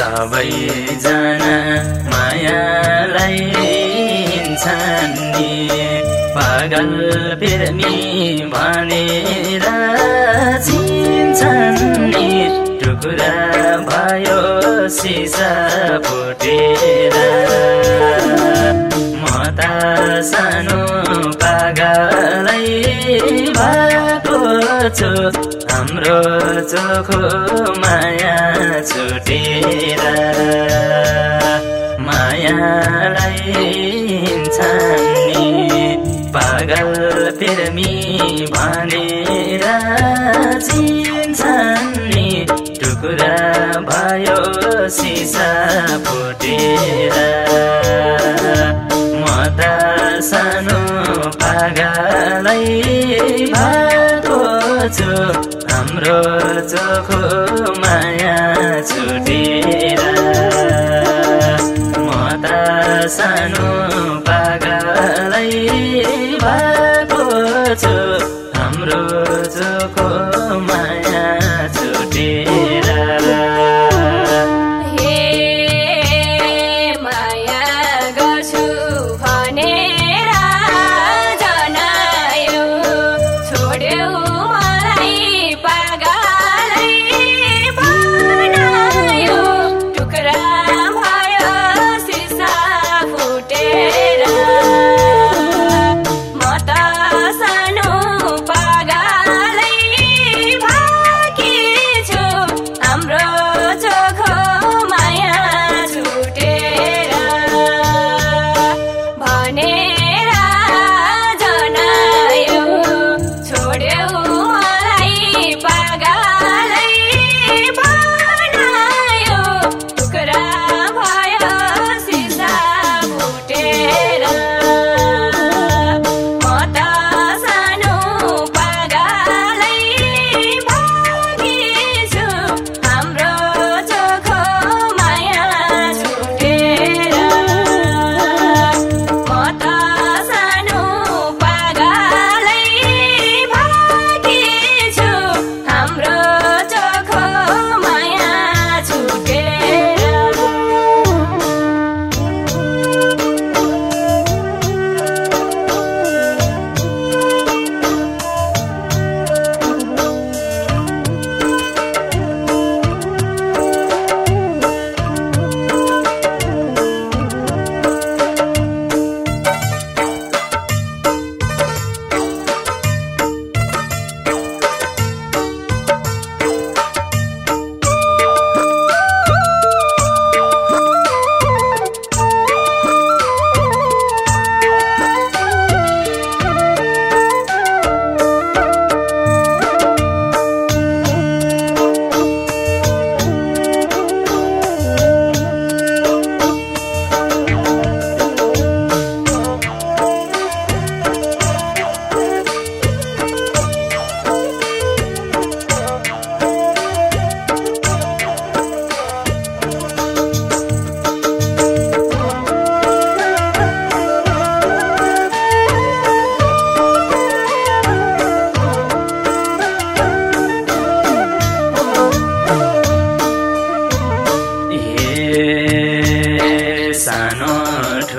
सबैजना मायालाई हिँड्छन् नि। पागल प्रेमी भनेर चिन्छन् नि। टुक्रा भयो सिसा फुटेर। म त सानो पागलै भएको छु। हाम्रो चोखो माया छुटेर मायालाई छान्ने पागल प्रेमी भनेर चिन्छन् नि। टुक्रा भयो सिसा फुटेर। म त सानो पागलै भएको छु। हाम्रो चोखो माया छुटेर म त सानो पागलै भएको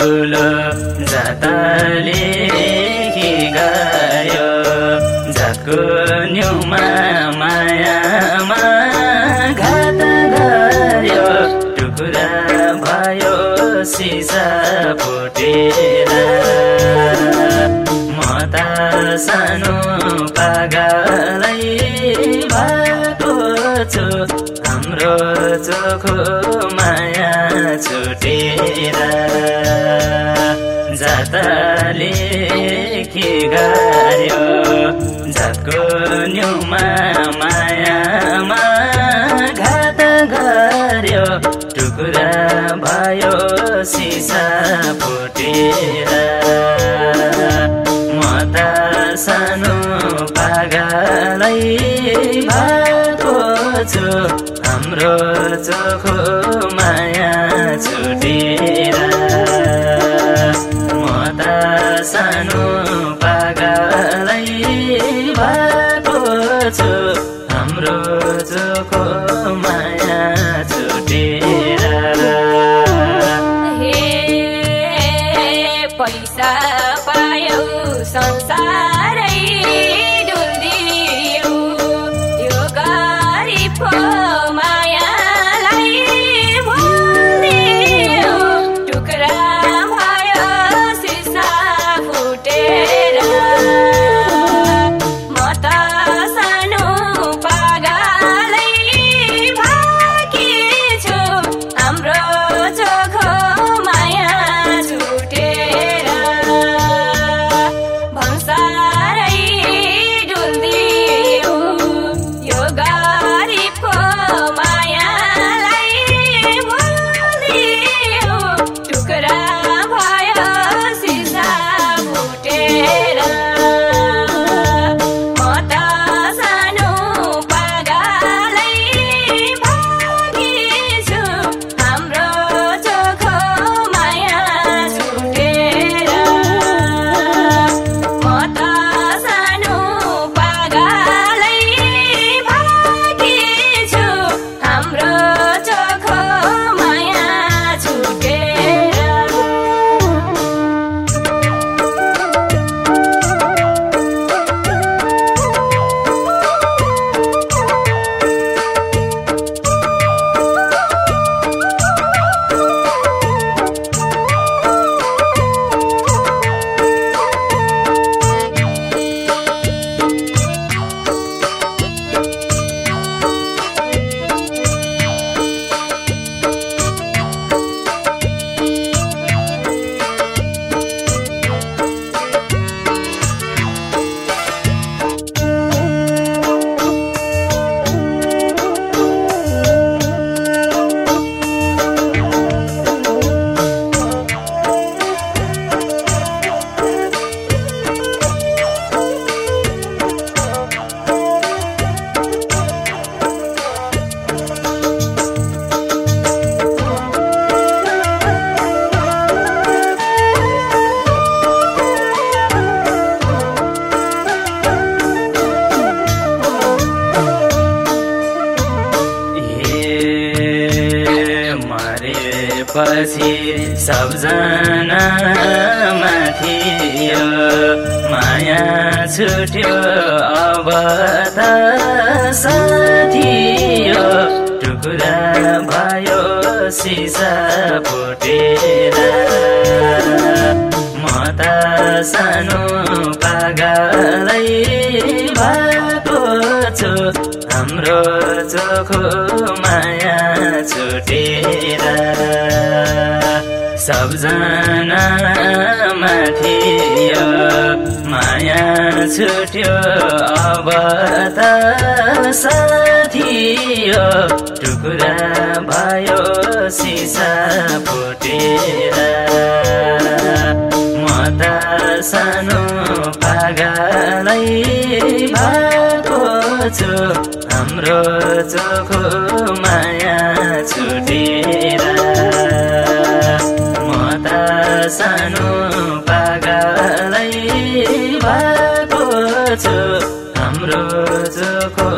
ठुलो जातले गायो जातको न्युमा मायामा घात गर्यो टुक्रा भयो सिसा फुटेर म त सानो पागलै भएको छु हाम्रो चोखो माया छुटेर जातले के गर्यो जातको न्युमा मायामा घात गर्यो। टुक्रा भयो सिसा फुटेर। म त सानो पागलै भएको छु। हाम्रो चोखो माया छुटेर। सानो पागलै भएको छु। हाम्रो चोखो मरेपछि सबजना माथि माया छुट्यो अब त साथी टुक्रा भयो सिसा फुटेर। म त सानो पागलै छु हाम्रो चोखो माया छुटेर सबजना माथि माया छुट्यो। अब त साथी यो टुक्रा भयो सिसा फुटेर। म त सानो पागलै भएको छु। हाम्रो चोखो माया छुटेर म त सानो पागलै भएको छु। हाम्रो चोखो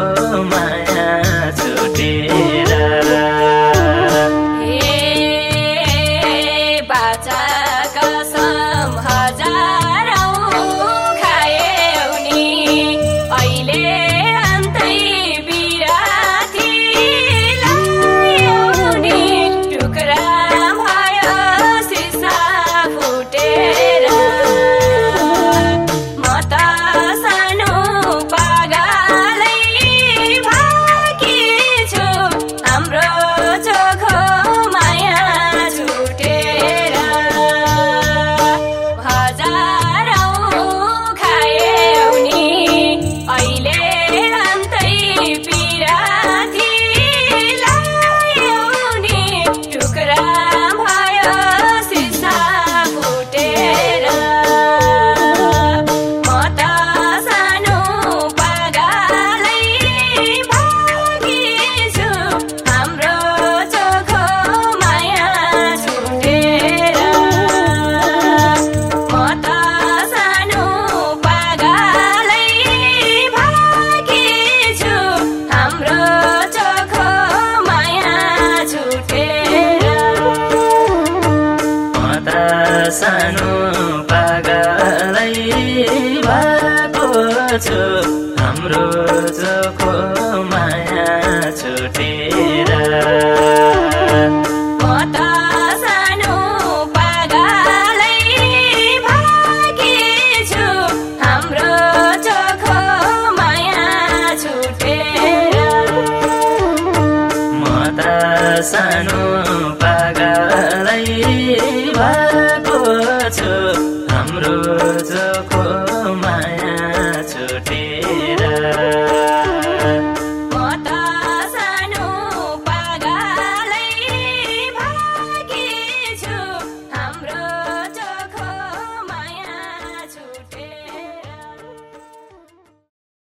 हाम्रो चोखो माया छुटेर